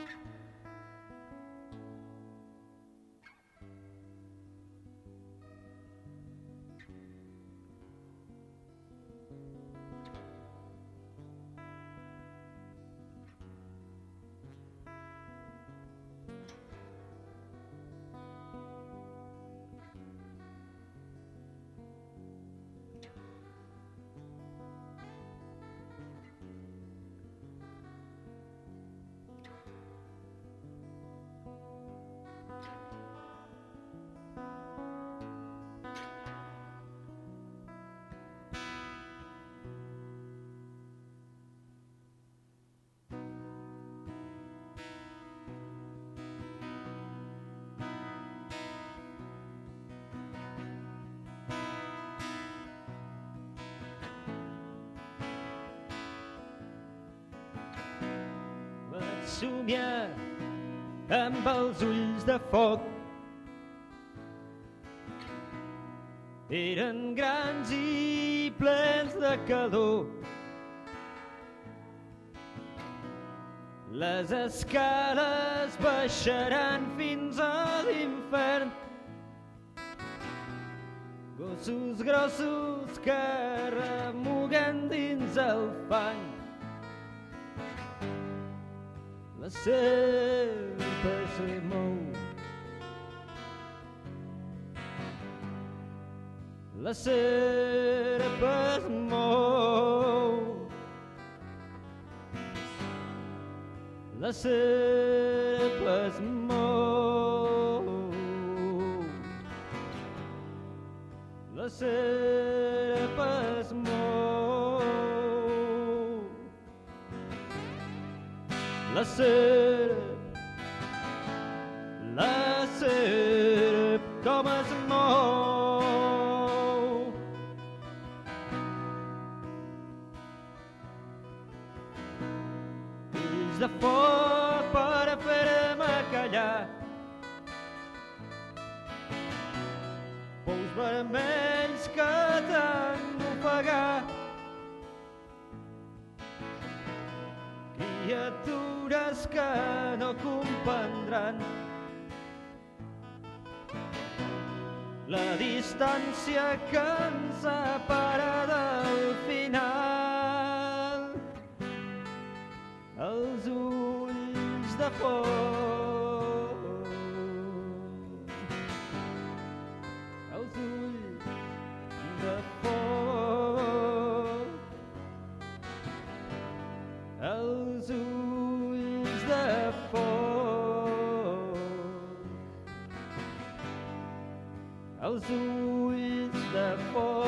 you. Somiar amb els ulls de foc. Eren grans i plens de calor. Les escales baixaran fins a l'infern. Gossos grossos que remuguen dins el fang. La serp es mou. La serp es mou. La serp es mou. La serp es mou. La serp, la serp, com es mou. Ulls de foc per fer-me callar. Pous vermells que t'han Criatures que no comprendran la distància que ens separa del final. Els ulls de foc. Els ulls de foc. Els ulls de foc.